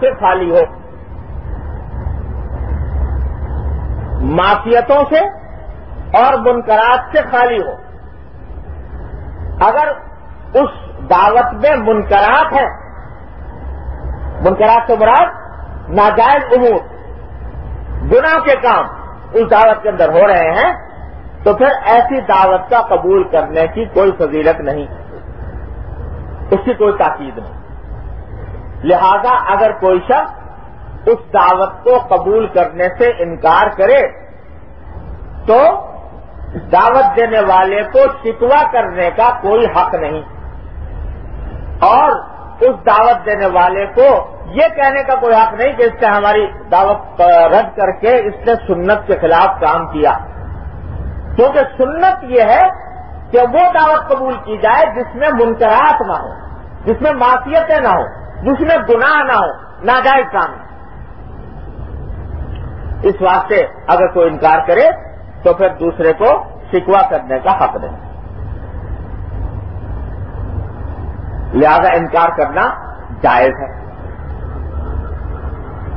سے خالی ہو۔ معافیتوں سے اور منکرات سے خالی ہو۔ اگر اس دعوت میں منکرات ہیں، منکرات سے مراد ناجائز امور، گناہ کے کام اس دعوت کے اندر ہو رہے ہیں، تو پھر ایسی دعوت کا قبول کرنے کی کوئی فضیلت نہیں۔ اس کی کوئی تاکید نہیں۔ لہذا اگر کوئی شخص اس دعوت کو قبول کرنے سے انکار کرے تو دعوت دینے والے کو شکوا کرنے کا کوئی حق نہیں۔ اور اس دعوت دینے والے کو یہ کہنے کا کوئی حق نہیں کہ اس سے ہماری دعوت رد کر کے اس نے سنت کے خلاف کام کیا۔ کیونکہ سنت یہ ہے کہ وہ دعوت قبول کی جائے جس میں منکرات نہ ہو جس میں معافیتیں نہ ہو جس میں گناہ نہ ہو، ناجائز کام اس واسطے اگر کوئی انکار کرے، تو پھر دوسرے کو شکوا کرنے کا حق نہیں۔ لہذا انکار کرنا جائز ہے۔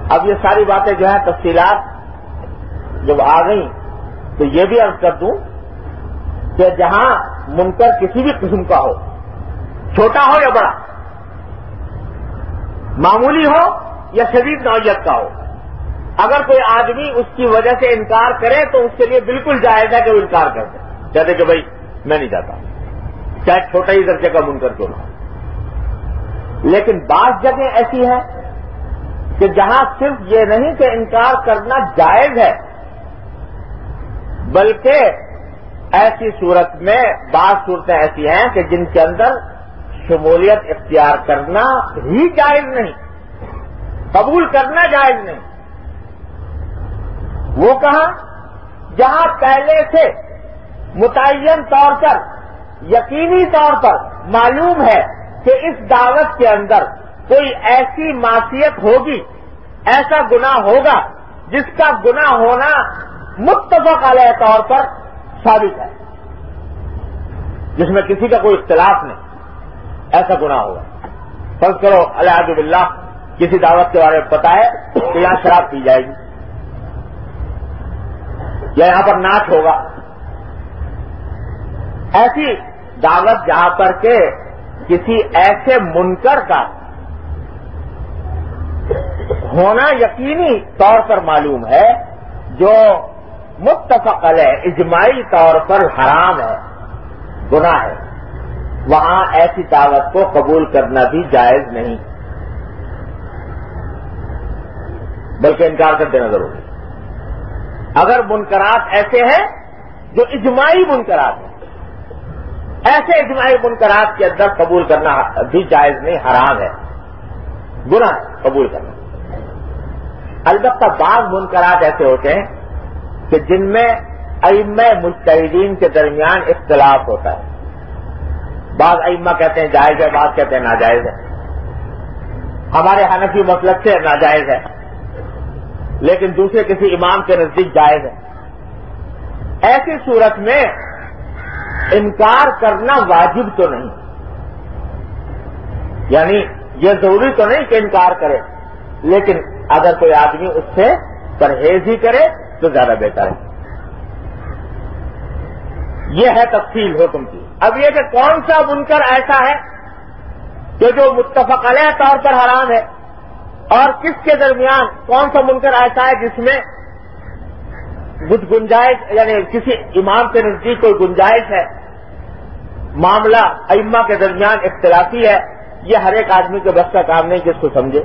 اب یہ ساری باتیں جو ہیں، تفصیلات جب آ گئیں، تو یہ بھی عرض کر دوں کہ جہاں منکر کسی بھی قسم کا ہو، چھوٹا ہو یا بڑا معمولی ہو یا شدید نوعیت کا ہو۔ اگر کوئی آدمی اس کی وجہ سے انکار کرے تو اس کے لیے بالکل جائز ہے کہ وہ انکار کر دے۔ کہتے کہ بھائی میں نہیں جاتا۔ چاہے چھوٹا ہی درجے کا منکر کیوں نہ ہو۔ لیکن بعض جگہ ایسی ہے کہ جہاں صرف یہ نہیں کہ انکار کرنا جائز ہے، بلکہ ایسی صورت میں بعض صورتیں ایسی ہیں کہ جن کے اندر شمولیت اختیار کرنا ہی جائز نہیں، قبول کرنا جائز نہیں۔ وہ کہاں؟ جہاں پہلے سے متعین طور پر، یقینی طور پر معلوم ہے کہ اس دعوت کے اندر کوئی ایسی معصیت ہوگی، ایسا گنا ہوگا جس کا گنا ہونا متفق علیہ طور پر ثابت ہے، جس میں کسی کا کوئی اختلاف نہیں۔ ایسا گنا ہوگا فرض کرو الحد اللہ کسی دعوت کے بارے میں پتا ہے کہ یہاں شراب پی جائے گی۔ یا یہاں پر ناچ ہوگا۔ ایسی دعوت جہاں پر کہ کسی ایسے منکر کا ہونا یقینی طور پر معلوم ہے، جو متفق ہے اجماعی طور پر حرام ہے، گناہ ہے۔ وہاں ایسی دعوت کو قبول کرنا بھی جائز نہیں۔ بلکہ انکار کر دینا ضروری۔ اگر منکرات ایسے ہیں جو اجماعی منکرات ہیں، ایسے اجماعی منکرات کے اندر قبول کرنا بھی جائز نہیں، حرام ہے۔ گناہ قبول کرنا۔ البتہ بعض منکرات ایسے ہوتے ہیں کہ جن میں ام مستحدین کے درمیان اختلاف ہوتا ہے۔ بعض ائمہ کہتے ہیں جائز ہے، بعض کہتے ہیں ناجائز ہے۔ ہمارے حنفی مسلک سے ناجائز ہے۔ لیکن دوسرے کسی امام کے نزدیک جائز ہے۔ ایسی صورت میں انکار کرنا واجب تو نہیں۔ یعنی یہ ضروری تو نہیں کہ انکار کرے، لیکن اگر کوئی آدمی اس سے پرہیز ہی کرے تو زیادہ بہتر ہے۔ یہ ہے تفصیل حکم کی۔ اب یہ کہ کون سا منکر ایسا ہے کہ جو متفق علیہ طور پر حرام ہے اور کس کے درمیان کون سا منکر ایسا ہے جس میں کچھ گنجائش یعنی کسی امام کے نزدیک کوئی گنجائش ہے، معاملہ ائمہ کے درمیان اختلافی ہے، یہ ہر ایک آدمی کے بس کا کام نہیں جس کو سمجھے۔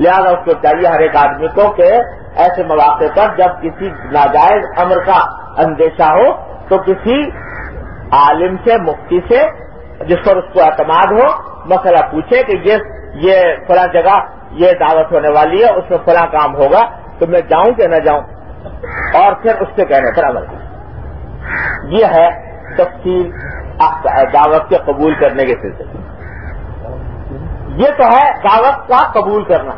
لہذا اس کو چاہیے ہر ایک آدمی کو کہ ایسے مواقع پر جب کسی ناجائز امر کا اندیشہ ہو تو کسی عالم سے، مفتی سے، جس پر اس کو اعتماد ہو، مسئلہ پوچھے کہ یہ یہ فلاں جگہ یہ دعوت ہونے والی ہے، اس میں فلاں کام ہوگا، تو میں جاؤں کہ نہ جاؤں؟ اور پھر اس کے کہنے پر عمل کریں یہ ہے تفصیل دعوت کے قبول کرنے کے سلسلے یہ تو ہے دعوت کا قبول کرنا۔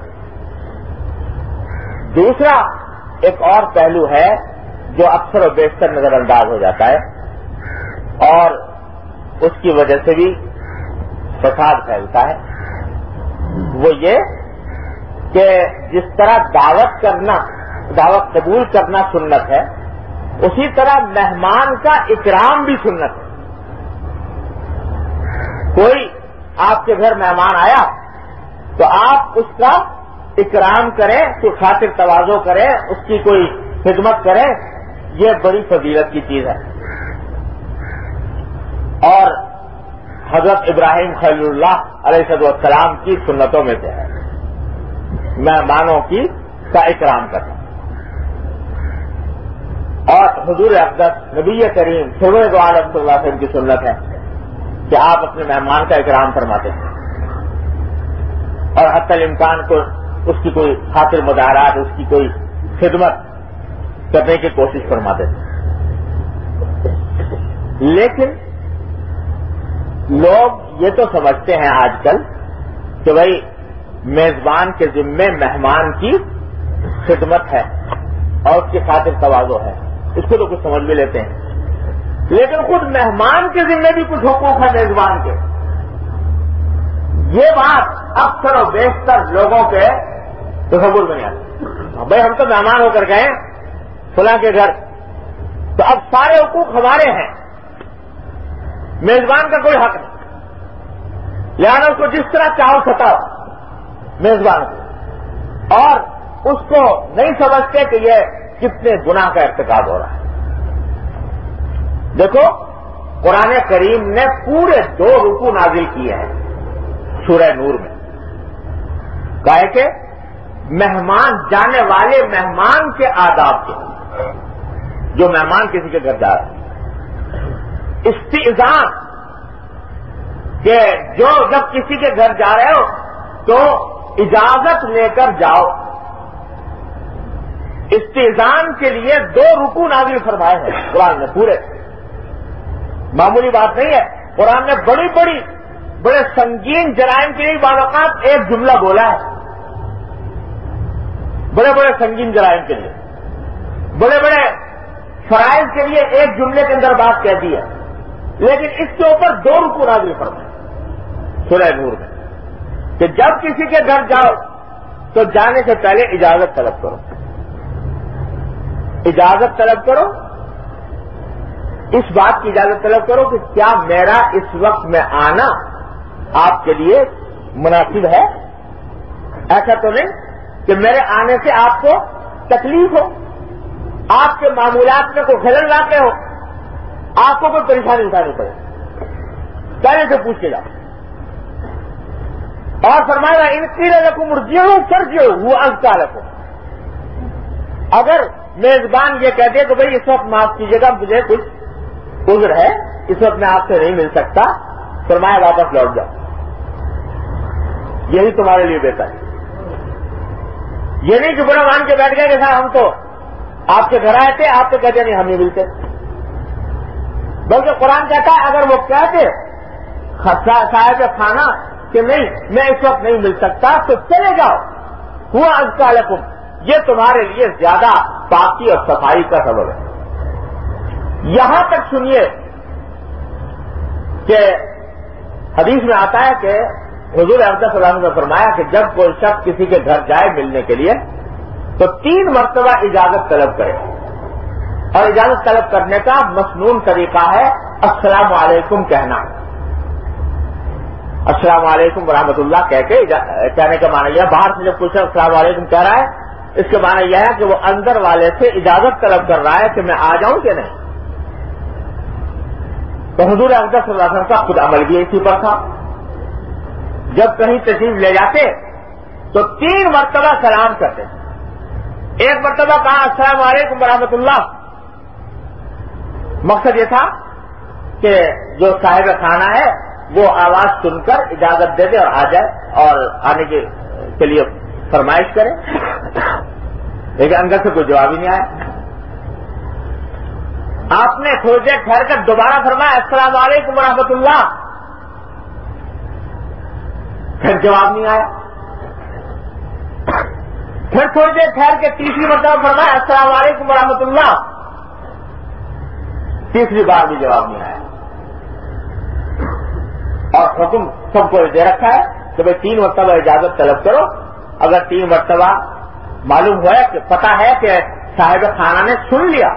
دوسرا ایک اور پہلو ہے جو اکثر و بیشتر نظر انداز ہو جاتا ہے۔ اور اس کی وجہ سے بھی فساد پھیلتا ہے۔ وہ یہ کہ جس طرح دعوت کرنا، دعوت قبول کرنا سنت ہے، اسی طرح مہمان کا اکرام بھی سنت ہے۔ کوئی آپ کے گھر مہمان آیا تو آپ اس کا اکرام کریں، تو خاطر توازو کریں، اس کی کوئی خدمت کریں، یہ بڑی فضیلت کی چیز ہے۔ اور حضرت ابراہیم خلیل اللہ علیہ صد السلام کی سنتوں میں سے ہے۔ مہمانوں کی کا اکرام کرنا۔ اور حضور اقدس نبی کریم سرو دو عالم صلی اللہ وسلم کی سنت ہے کہ آپ اپنے مہمان کا اکرام فرماتے ہیں۔ اور حتی الامکان کو اس کی کوئی خاطر مظاہرات، اس کی کوئی خدمت کرنے کی کوشش فرماتے تھے لیکن لوگ یہ تو سمجھتے ہیں آج کل کہ بھائی میزبان کے ذمے مہمان کی خدمت ہے اور اس کی خاطر توازو ہے۔ اس کو تو کچھ سمجھ بھی لیتے ہیں۔ لیکن خود مہمان کے ذمے بھی کچھ حقوق ہے میزبان کے۔ یہ بات اکثر و بیشتر لوگوں کے تصور میں نہیں آتی۔ ہاں، بھائی، ہم تو مہمان ہو کر گئے فلاں کے گھر۔ تو اب سارے حقوق ہمارے ہیں۔ میزبان کا کوئی حق نہیں۔ لہٰذا اس کو جس طرح چاہو ستاؤ، میزبان کو۔ اور اس کو نہیں سمجھتے کہ یہ کتنے گنا کا ارتکاب ہو رہا ہے۔ دیکھو، قرآن کریم نے پورے دو رکو نازل کیے ہیں سورہ نور میں۔ کہے کہ مہمان جانے والے مہمان کے آداب کے۔ جو مہمان کسی کے گھر جا رہے ہیں۔ استعزان کہ جو جب کسی کے گھر جا رہے ہو تو اجازت لے کر جاؤ۔ استعزان کے لیے دو رکو نازل فرمائے ہیں۔ قرآن نے پورے۔ معمولی بات نہیں ہے۔ قرآن نے بڑی بڑی، بڑے سنگین جرائم کے لیے باوقات ایک جملہ بولا ہے۔ بڑے بڑے سنگین جرائم کے لیے۔ بڑے بڑے فرائض کے لیے ایک جملے کے اندر بات کہہ دی ہے۔ لیکن اس کے اوپر دو رکو نازل فرمائے۔ سورہ نور میں۔ کہ جب کسی کے گھر جاؤ، تو جانے سے پہلے اجازت طلب کرو۔ اجازت طلب کرو۔ اس بات کی اجازت طلب کرو کہ کیا میرا اس وقت میں آنا آپ کے لیے مناسب ہے؟ ایسا تو نہیں کہ میرے آنے سے آپ کو تکلیف ہو، آپ کے معمولات میں کوئی خلل لاتے ہو۔ آپ کو کوئی پریشانی اٹھانی پڑے۔ پہلے سے پوچھ کے جاؤ اور فرمایا، ان کی رقم مرجیوں سرجیو وہ کا رکھو اگر میزبان یہ کہتے کہ بھائی اس وقت معاف کیجیے گا، مجھے کچھ عذر ہے، اس وقت میں آپ سے نہیں مل سکتا۔ فرمایا، واپس لوٹ جاؤ۔ یہی تمہارے لیے بہتر ہے۔ یہ نہیں کہ بڑا مان کے بیٹھ گئے کہ صاحب ہم تو آپ کے گھر آئے تھے، آپ تو کہتے نہیں، ہم نہیں ملتے۔ بلکہ قرآن کہتا ہے، اگر وہ کہتے صاحب کھانا کہ نہیں، میں اس وقت نہیں مل سکتا، تو چلے جاؤ۔ ہوا از کا یہ تمہارے لیے زیادہ پاکی اور صفائی کا سبب ہے۔ یہاں تک سنیے کہ حدیث میں آتا ہے کہ حضور صلی اللہ نے فرمایا کہ جب کوئی شخص کسی کے گھر جائے ملنے کے لیے، تو تین مرتبہ اجازت طلب کرے۔ اور اجازت طلب کرنے کا مصنون طریقہ ہے السلام علیکم کہنا۔ السلام علیکم ورحمۃ اللہ کہہ کے کہنے کا معنی یہ باہر سے جب کچھ السلام علیکم کہہ رہا ہے، اس کے معنی یہ ہے کہ وہ اندر والے سے اجازت طلب کر رہا ہے کہ میں آ جاؤں کہ نہیں۔ تو حضور صلی اللہ علیہ وسلم کا خود عمل بھی اسی پر تھا۔ جب کہیں تشریف لے جاتے، تو تین مرتبہ سلام کرتے۔ ایک مرتبہ کہا، السلام علیکم ورحمۃ اللہ۔ مقصد یہ تھا کہ جو صاحب خانہ ہے، وہ آواز سن کر اجازت دے دے اور آ جائے اور آنے کے لیے فرمائش کرے۔ لیکن اندر سے کوئی جواب ہی نہیں آیا۔ آپ نے تھوڑی ٹھہر کر دوبارہ فرمایا، السلام علیکم ورحمۃ اللہ۔ پھر جواب نہیں آیا۔ پھر تھوڑی دیر ٹھہر کے تیسری مرتبہ فرمایا، السلام علیکم ورحمۃ اللہ۔ تیسری بار بھی جواب نہیں آیا۔ اور حکم سب کو دے رکھا ہے کہ بھائی تین مرتبہ اجازت طلب کرو۔ اگر تین مرتبہ معلوم ہوا کہ پتا ہے کہ صاحب خانہ نے سن لیا،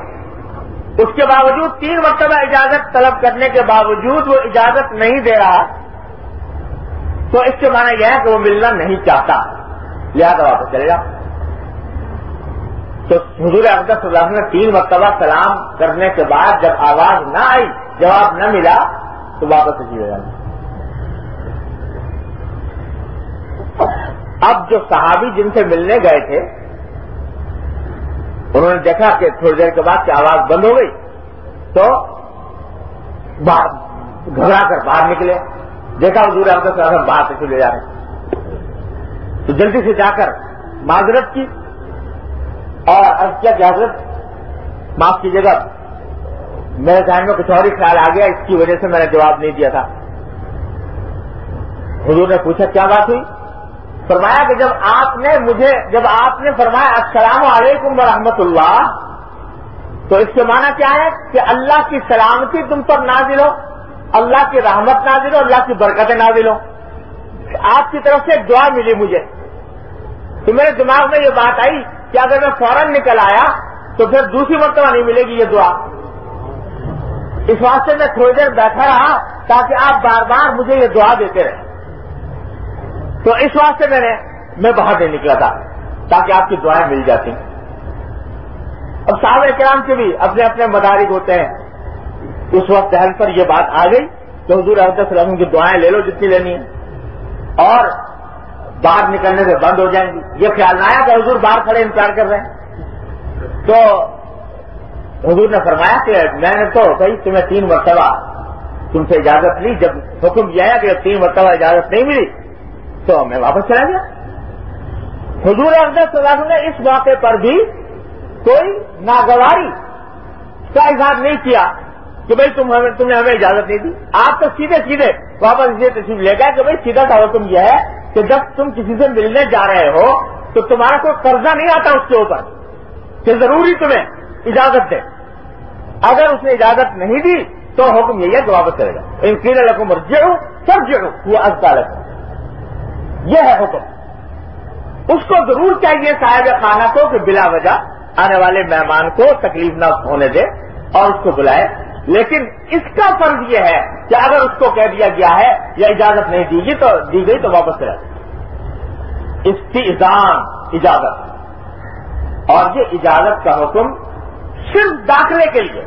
اس کے باوجود تین مرتبہ اجازت طلب کرنے کے باوجود وہ اجازت نہیں دے رہا، تو اس کے معنی یہ ہے کہ وہ ملنا نہیں چاہتا۔ لہٰذا واپس چلے گا تو حضور اقدس صلی اللہ علیہ وسلم نے تین مرتبہ سلام کرنے کے بعد جب آواز نہ آئی، جواب نہ ملا، تو واپس اسی ہو اب جو صحابی جن سے ملنے گئے تھے، انہوں نے دیکھا کہ تھوڑی دیر کے بعد کہ آواز بند ہو گئی، تو گھبرا کر باہر نکلے۔ دیکھا حضور اقدس صلی اللہ علیہ وسلم باہر سے چلے جا رہے۔ تو جلدی سے جا کر معذرت کی۔ اور اب کیا کہ حضرت، معاف کیجیے گا، میرے ذہن میں کچھ اور ہی خیال آ گیا، اس کی وجہ سے میں نے جواب نہیں دیا تھا۔ حضور نے پوچھا، کیا بات ہوئی؟ فرمایا کہ جب آپ نے مجھے، جب آپ نے فرمایا، السلام علیکم ورحمۃ اللہ، تو اس کے معنی کیا ہے؟ کہ اللہ کی سلامتی تم پر نازل ہو، اللہ کی رحمت نازل ہو، اللہ کی برکتیں نازل ہو۔ آپ کی طرف سے دعا ملی مجھے۔ تو میرے دماغ میں یہ بات آئی کہ اگر میں فوراً نکل آیا تو پھر دوسری مرتبہ نہیں ملے گی یہ دعا۔ اس واسطے میں تھوڑی دیر بیٹھا رہا تاکہ آپ بار بار مجھے یہ دعا دیتے رہے تو اس واسطے میں نے میں باہر نہیں نکلا تھا تاکہ آپ کی دعائیں مل جاتی۔ اب صاحب کرام کے بھی اپنے اپنے مدارک ہوتے ہیں۔ اس وقت دہل پر یہ بات آ گئی تو حضور صلی اللہ وسلم کی دعائیں لے لو جتنی لینی ہے اور باہر نکلنے سے بند ہو جائیں گی۔ یہ خیال نہ آیا کہ حضور باہر کھڑے انتظار کر رہے ہیں۔ تو حضور نے فرمایا کہ میں نے تو بھائی تمہیں تین مرتبہ تم سے اجازت لی۔ جب حکم کیا کہ تین مرتبہ اجازت نہیں ملی تو میں واپس چلا گیا۔ حضور صلی اللہ نے اس موقع پر بھی کوئی ناگواری کا اظہار نہیں کیا کہ بھائی تم ہمیں تم نے ہمیں اجازت نہیں دی۔ آپ تو سیدھے سیدھے واپس یہ تشریف لے گئے کہ بھائی سیدھا سا حکم یہ ہے کہ جب تم کسی سے ملنے جا رہے ہو تو تمہارا کوئی قرضہ نہیں آتا اس کے اوپر کہ ضروری تمہیں اجازت دے۔ اگر اس نے اجازت نہیں دی تو حکم یہی ہے کہ واپس کرے گا ان کی رقم جڑوں سب جڑوں یہ ازدالت یہ ہے حکم۔ اس کو ضرور چاہیے صاحب خانہ کو کہ بلا وجہ آنے والے مہمان کو تکلیف نہ ہونے دے اور اس کو بلائے۔ لیکن اس کا فرض یہ ہے کہ اگر اس کو کہہ دیا گیا ہے یا اجازت نہیں دی گئی تو دی گئی تو واپس کرے استعزان اجازت۔ اور یہ اجازت کا حکم صرف داخلے کے لیے،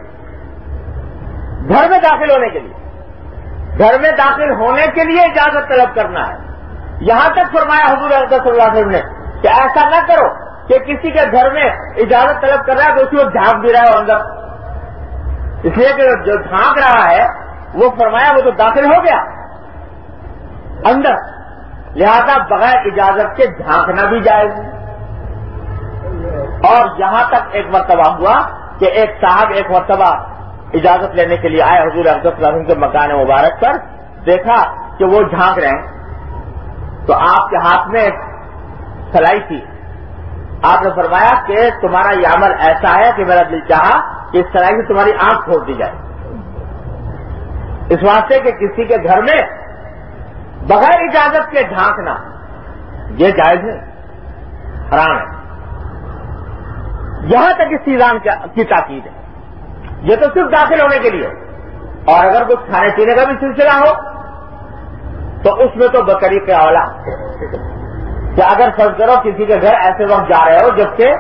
گھر میں داخل ہونے کے لیے۔ گھر میں داخل ہونے کے لیے اجازت طلب کرنا ہے۔ یہاں تک فرمایا حضور صلی اللہ علیہ وسلم نے کہ ایسا نہ کرو کہ کسی کے گھر میں اجازت طلب کر رہا ہے تو اسی وقت جھانک بھی رہا ہے اندر اس لیے کہ جو جھانک رہا ہے، وہ فرمایا وہ تو داخل ہو گیا۔ اندر۔ لہذا بغیر اجازت کے جھانکنا بھی جائز۔ اور یہاں تک ایک مرتبہ ہوا کہ ایک صاحب ایک مرتبہ اجازت لینے کے لیے آئے۔ حضور افضل کے مکان مبارک پر دیکھا کہ وہ جھانک رہے ہیں۔ تو آپ کے ہاتھ میں سلائی تھی۔ آپ نے فرمایا کہ تمہارا یہ عمل ایسا ہے کہ میرا دل چاہا اس سلائی سے تمہاری آنکھ کھول دی جائے۔ اس واسطے کہ کسی کے گھر میں بغیر اجازت کے ڈھانکنا یہ جائز ہے، حرام ہے۔ یہاں تک اس سیزان کی تاکید ہے۔ یہ تو صرف داخل ہونے کے لیے۔ اور اگر کچھ کھانے پینے کا بھی سلسلہ ہو، تو اس میں تو بکری کا اولا۔ کہ اگر فرض کرو کسی کے گھر ایسے وقت جا رہے ہو جبکہ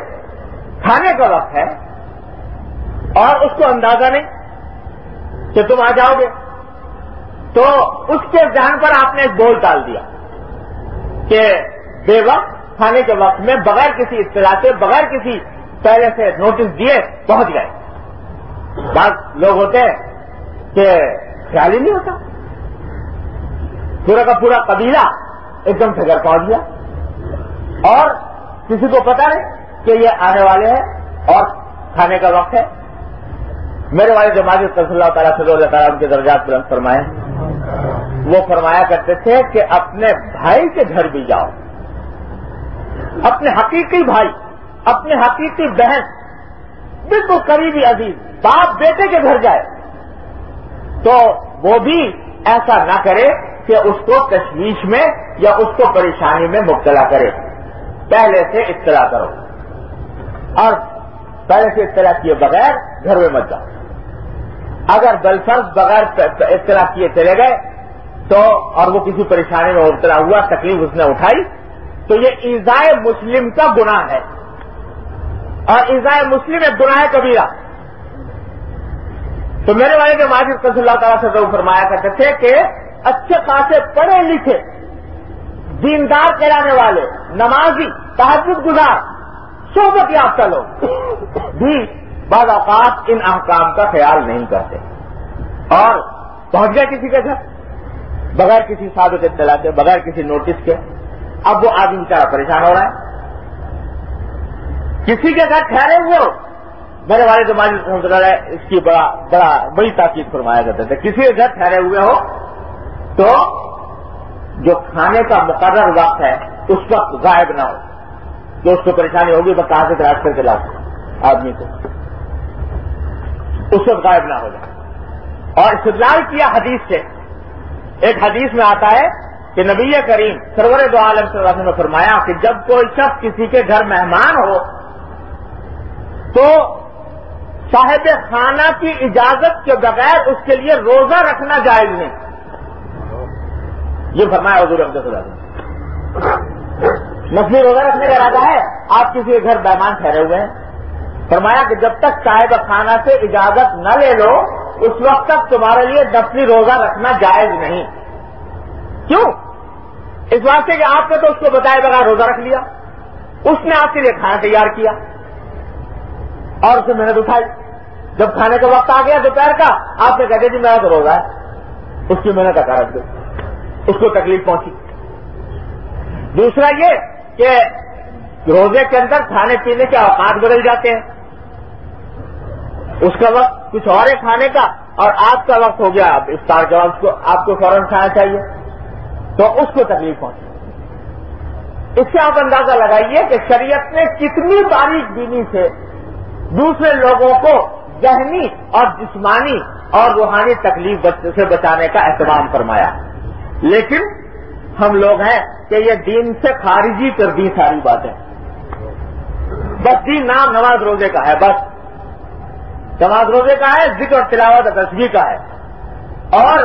کھانے کا وقت ہے اور اس کو اندازہ نہیں کہ تم آ جاؤ گے۔ تو اس کے ذہن پر آپ نے ایک بول ڈال دیا کہ بے وقت کھانے کے وقت میں بغیر کسی اطلاع سے بغیر کسی پہلے سے نوٹس دیے پہنچ گئے۔ بعض لوگ ہوتے ہیں کہ خیال ہی نہیں ہوتا۔ پورا کا پورا قبیلہ ایک دم سے گھر پہنچ گیا۔ اور کسی کو پتا نہیں کہ یہ آنے والے ہیں اور کھانے کا وقت ہے۔ میرے والے جو ماجد صلی اللہ تعالیٰ سے اللہ تعالیٰ ان کے درجات بلند فرمائے۔ وہ فرمایا کرتے تھے کہ اپنے بھائی کے گھر بھی جاؤ۔ اپنے حقیقی بھائی، اپنے حقیقی بہن، بالکل قریبی عزیز، باپ بیٹے کے گھر جائے۔ تو وہ بھی ایسا نہ کرے کہ اس کو تشویش میں یا اس کو پریشانی میں مبتلا کرے۔ پہلے سے اطلاع کرو۔ اور پہلے سے اطلاع کیے بغیر گھر میں مت جاؤ۔ اگر بلفرض بغیر اطلاع کیے چلے گئے، تو اور وہ کسی پریشانی میں مبتلا ہوا، تکلیف اس نے اٹھائی، تو یہ ایزائے مسلم کا گناہ ہے۔ اور ایزائے مسلم ایک گناہ کبیرہ۔ تو میرے والے کے ماجد صلی اللہ تعالیٰ سے فرمایا کرتے تھے کہ اچھے خاصے پڑھے لکھے، دیندار کرانے والے، نمازی، تحجد گزار، صحبت یافتہ لوگ، بھی بعض اوقات ان احکام کا خیال نہیں کرتے۔ اور پہنچ گیا کسی کے گھر، بغیر کسی سابق اطلاع کے، بغیر کسی نوٹس کے، اب وہ آدمی بیچارہ پریشان ہو رہا ہے۔ کسی کے گھر ٹھہرے ہوئے ہو۔ میرے والد ماجد رحمۃ اللہ اس کی بڑا بڑا، بڑی تاکید فرمایا کرتے تھے۔ کسی کے گھر ٹھہرے ہوئے ہو تو جو کھانے کا مقرر وقت ہے، اس وقت غائب نہ ہو۔ جو اس کو پریشانی ہوگی تو کہاں سے تلاش کر کے لاؤ آدمی کو۔ اس وقت غائب نہ ہو جائے۔ اور استدلال کیا حدیث سے؟ ایک حدیث میں آتا ہے کہ نبی کریم سرور دو عالم صلی اللہ علیہ وسلم نے فرمایا کہ جب کوئی شخص کسی کے گھر مہمان ہو، تو صاحب خانہ کی اجازت کے بغیر اس کے لیے روزہ رکھنا جائز نہیں۔ یہ فرمایا حضور عبد اللہ نسلی روزہ رکھنے کا ارادہ ہے، آپ کسی کے گھر مہمان ٹھہرے ہوئے ہیں۔ فرمایا کہ جب تک صاحب خانہ سے اجازت نہ لے لو، اس وقت تک تمہارے لیے نسلی روزہ رکھنا جائز نہیں۔ کیوں؟ اس واسطے کہ آپ نے تو اس کو بتائے بغیر روزہ رکھ لیا۔ اس نے آپ کے لیے کھانا تیار کیا۔ اور اسے محنت اٹھائی۔ جب کھانے کا وقت آ گیا دوپہر کا، آپ نے کہتے جی, جی میرا تو روزہ ہے۔ اس کی محنت کا دے اس کو تکلیف پہنچی۔ دوسرا یہ کہ روزے کے اندر کھانے پینے کے اوقات بدل جاتے ہیں۔ اس کا وقت کچھ اور ہے کھانے کا اور آپ کا وقت ہو گیا افطار کے وقت آپ کو فوراً کھانا چاہیے۔ تو اس کو تکلیف پہنچی اس سے آپ اندازہ لگائیے کہ شریعت نے کتنی باریک بینی سے دوسرے لوگوں کو ذہنی اور جسمانی اور روحانی تکلیف سے بچانے کا اہتمام فرمایا۔ لیکن ہم لوگ ہیں کہ یہ دین سے خارجی کر دی ساری باتیں۔ بس دین نام نماز روزے کا ہے، بس۔ نماز روزے کا ہے، ذکر اور تلاوت تصویر کا ہے۔ اور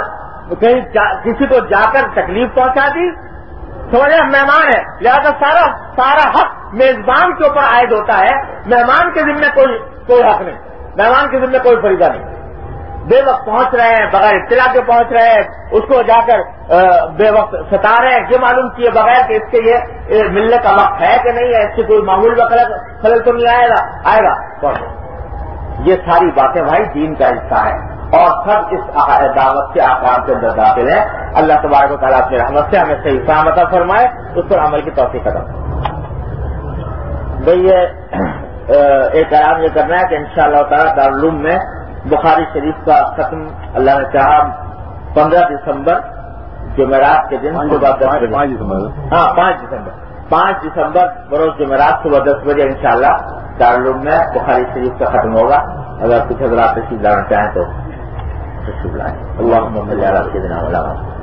کہیں کسی کو جا کر تکلیف پہنچا دی سمجھے مہمان ہے۔ لہٰذا سارا سارا حق میزبان کے اوپر عائد ہوتا ہے۔ مہمان کے ذمے کوئی کوئی حق نہیں۔ مہمان کے ذمے کوئی فریضہ نہیں۔ بے وقت پہنچ رہے ہیں، بغیر اطلاع کے پہنچ رہے ہیں، اس کو جا کر بے وقت ستا رہے ہیں۔ یہ معلوم کیے بغیر کہ اس کے یہ ملنے کا وقت ہے کہ نہیں ہے، اس سے کوئی معمول کا خلل تو نہیں آئے گا آئے گا۔ یہ ساری باتیں بھائی دین کا حصہ ہے اور سب اس دعوت کے آکار کے اندر داخل ہے اللہ تبارک و تعالیٰ اپنی رحمت سے ہمیں صحیح سامتا فرمائے اس پر عمل کی توفیق کرتا بھائی یہ ایک آرام یہ کرنا ہے کہ ان شاء اللہ تعالیٰ دارالعلوم میں بخاری شریف کا ختم اللہ نے چاہا پندرہ دسمبر جمعرات کے دن صبح ہاں پانچ دسمبر۔ پانچ دسمبر بروز جمعرات صبح دس بجے ان شاء اللہ دارالعلوم میں بخاری شریف کا ختم ہوگا۔ اگر کچھ حضرات تشریف لانا چاہیں تو اللہ لائیں۔ اللہ محمد دن والا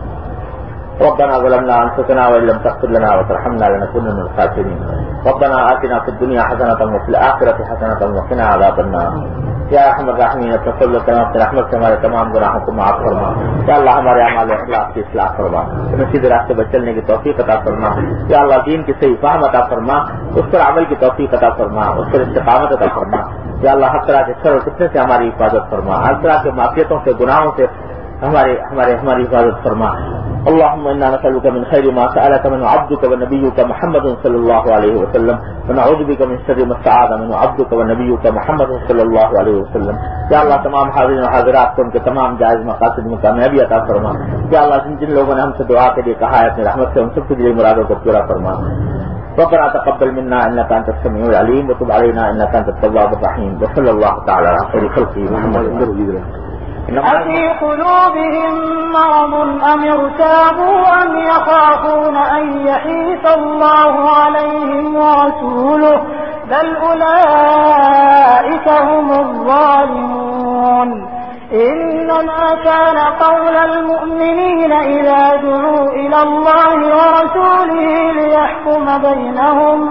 ربنا ظلمنا انفسنا وان لم تغفر لنا وترحمنا لنكن من الخاسرين. ربنا آتنا في الدنيا حسنة وفي الآخرة حسنة وقنا عذاب النار. یا رحم الرحمین تصل تمام رحمت سے ہمارے تمام گناہوں کو معاف فرما. یا اللہ ہمارے اعمال اخلاق کی اصلاح فرما. ہمیں سیدھے راستے پر چلنے کی توفیق عطا فرما. یا اللہ، دین کی صحیح فہم عطا فرما. اس پر عمل کی توفیق عطا فرما. اس پر استقامت عطا فرما. یا اللہ، ہر طرح کے سر کتنے سے ہماری حفاظت فرما. ہر طرح کے معافیتوں سے، گناہوں سے ہمارے ہمارے ہماری حفاظت فرما۔ اللهم انا نسالك من خير ما سالك من عبدك ونبيك محمد صلى الله عليه وسلم ونعوذ بك من شر ما استعاذ من عبدك ونبيك محمد صلى الله عليه وسلم۔ یا اللہ، تمام حاضرین و حاضرات کو ان کے تمام جائز مقاصد میں کامیابی عطا فرما۔ یا اللہ، جن جن لوگوں نے ہم سے دعا کے لیے کہا ہے، اپنی رحمت سے ہم سب کے لیے مرادوں کو پورا فرما۔ ربنا تقبل منا انك انت السميع العليم وتب علينا انك انت التواب الرحيم وصلى الله تعالى على خير خلقه محمد. أفي قلوبهم مرض أم ارتابوا أم يخافون أن يحيث الله عليهم ورسوله؟ بل أولئك هم الظالمون. إنما كان قول المؤمنين إذا دعوا إلى الله ورسوله ليحكم بينهم.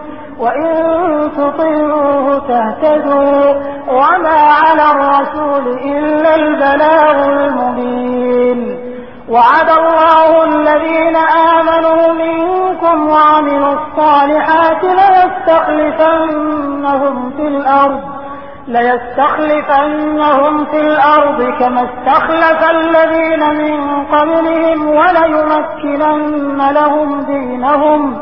وإن تطيعوه تهتدوا وما على الرسول إلا البلاغ المبين وعد الله الذين آمنوا منكم وعملوا الصالحات ليستخلفنهم في الأرض ليستخلفنهم في الأرض كما استخلف الذين من قبلهم وليمكنن لهم دينهم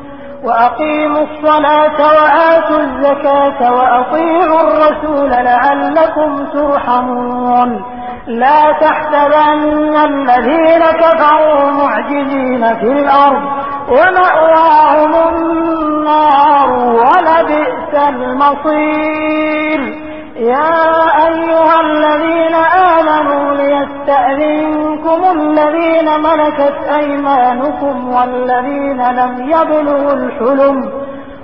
وأقيموا الصلاة وآتوا الزكاة وأطيعوا الرسول لعلكم ترحمون. لا تحسبن الذين كفروا معجزين في الأرض ومأواهم النار ولبئس المصير. يا أيها الذين آمنوا ليستأذنكم الذين ملكت أيمانكم والذين لم يبلغوا الحلم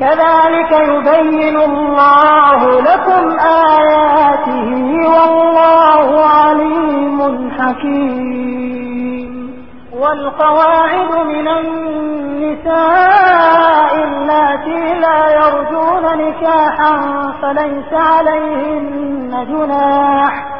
كذلك يبين الله لكم آياته والله عليم حكيم. والقواعد من النساء اللاتي لا يرجون نكاحا فليس عليهن جناح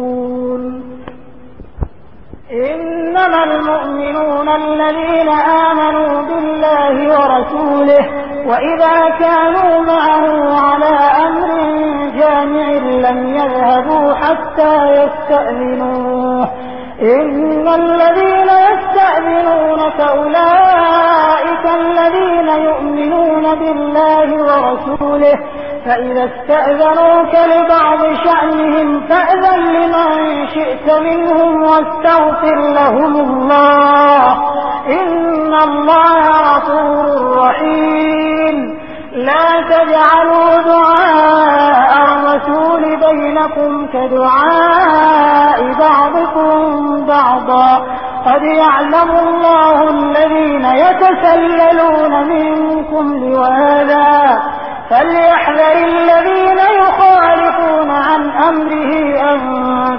إنما المؤمنون الذين آمنوا بالله ورسوله وإذا كانوا معه على أمر جامع لم يذهبوا حتى يستأذنوه. إن الذين يستأذنونك أولئك الذين يؤمنون بالله ورسوله. فإذا استأذنوك لبعض شأنهم فأذن لمن شئت منهم واستغفر لهم الله. إن الله غفور رحيم. لا تجعلوا دعاء الرسول بينكم كدعاء بعضكم بعضا. قد يعلم الله الذين يتسللون منكم لواذا. فليحذر الذين أمره أن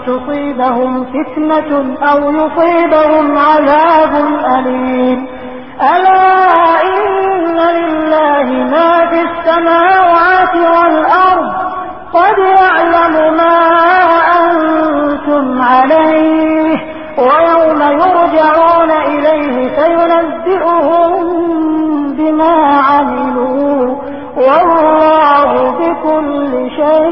تصيبهم فتنة أو يصيبهم عذاب أليم. ألا إن لله ما في السماوات والأرض؟ قد يعلم ما أنتم عليه. ويوم يرجعون إليه فينبئهم بما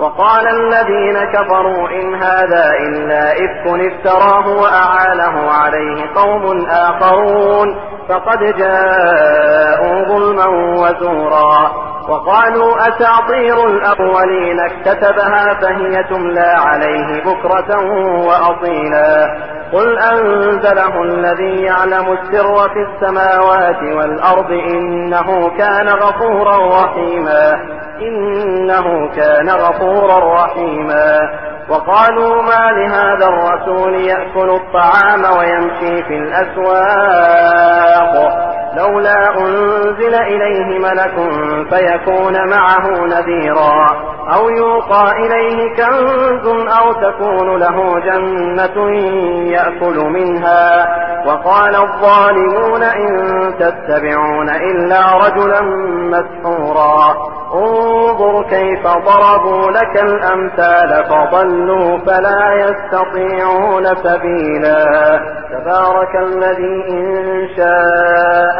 وقال الذين كفروا إن هذا إلا إفك افتراه وأعانه عليه قوم آخرون فقد جاءوا ظلما وزورا وقالوا أساطير الأولين اكتتبها فهي تملى عليه بكرة وأصيلا قل أنزله الذي يعلم السر في السماوات والأرض إنه كان غفورا رحيما إنه كان غفورا رحيما. وقالوا ما لهذا الرسول يأكل الطعام ويمشي في الأسواق. لولا أنزل إليه ملك فيكون معه نذيرا. أو يوقى إليه كنز أو تكون له جنة يأكل منها. وقال الظالمون إن تتبعون إلا رجلا مسحورا. انظر كيف ضربوا لك الأمثال فضلوا فلا يستطيعون سبيلا. تبارك الذي إن شاء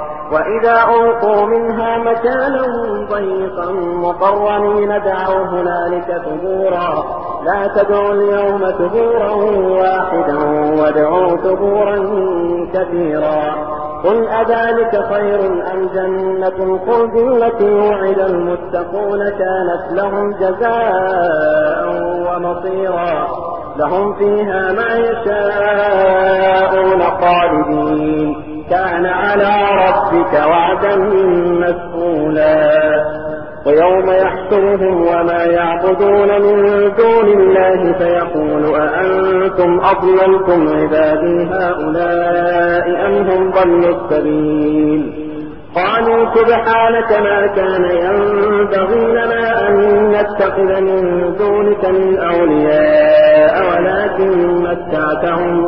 وإذا ألقوا منها مكانا ضيقا مقرنين دعوا هنالك ثبورا لا تدعوا اليوم ثبورا واحدا وادعوا ثبورا كثيرا قل أذلك خير أم جنة الخلد التي وعد المتقون كانت لهم جزاء ومصيرا لهم فيها ما يشاءون خالدين كان على ربك وعدا مسئولا ويوم يحشرهم وما يعبدون من دون الله فيقول أأنتم أضللتم عبادي هؤلاء أم هم ضلوا السبيل؟ قالوا سبحانك ما كان ينبغي لنا أن نتخذ من دونك من أولياء ولكن متعتهم.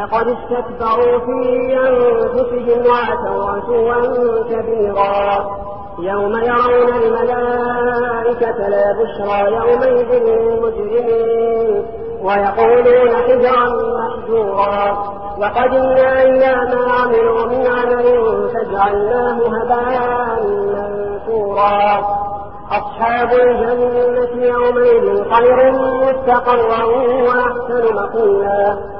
لقد استكبروا في أنفسهم وعتوا عتوا كبيرا. يوم يرون الملائكة لا بشرى يومئذ للمجرمين. ويقولون حجرا محجورا. وقدمنا إلى ما عملوا من عمل فجعلناه هباء منثورا. أصحاب الجنة يومئذ خير مستقرا وأحسن مقيلا.